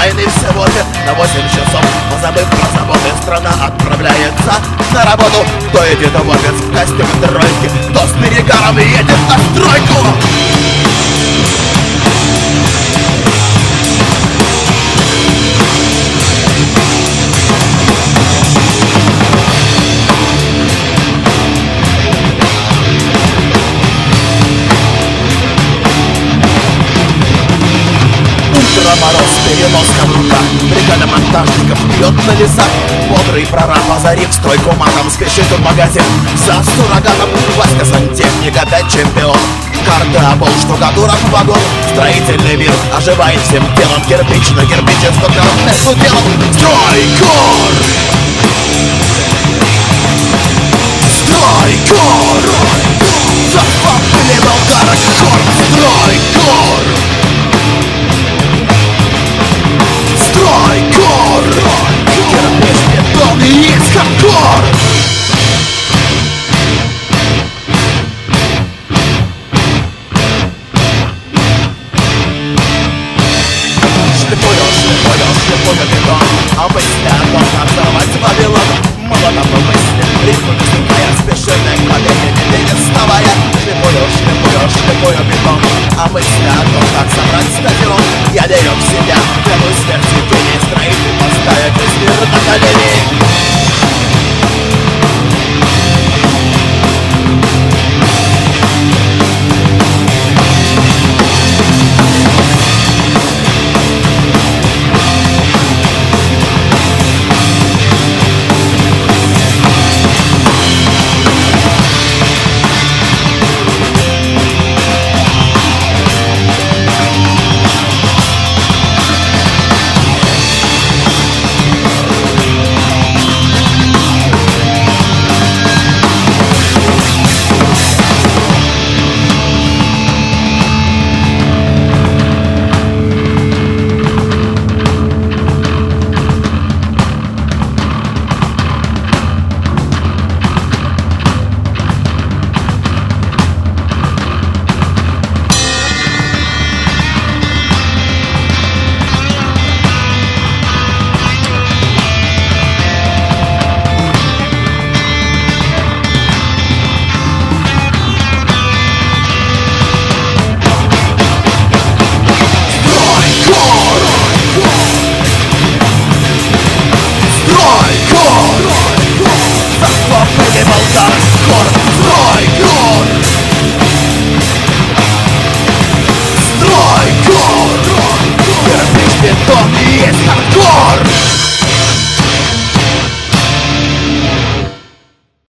Остались всего лет на 8 часов Позабыв про заботы, страна отправляется на работу. Кто едет в офис? В костюме монтажников бьет на лесах Бодрый прораб, озарив стройку матом Спешит в магазин. За суррогатом Васька сантехник, опять чемпион. Карта, пол, штукатура, вагон. Строительный мир оживает всем телом. Кирпич на кирпиче, столько между делом Стройкор! будто бетон Обычный антон, обзорвать Вавилон Молотом мы мысли, не наступая Спешины к победе, медведи вставая Шлифую, шлифую, шлифую бетон а Обычный антон, как собрать стадион.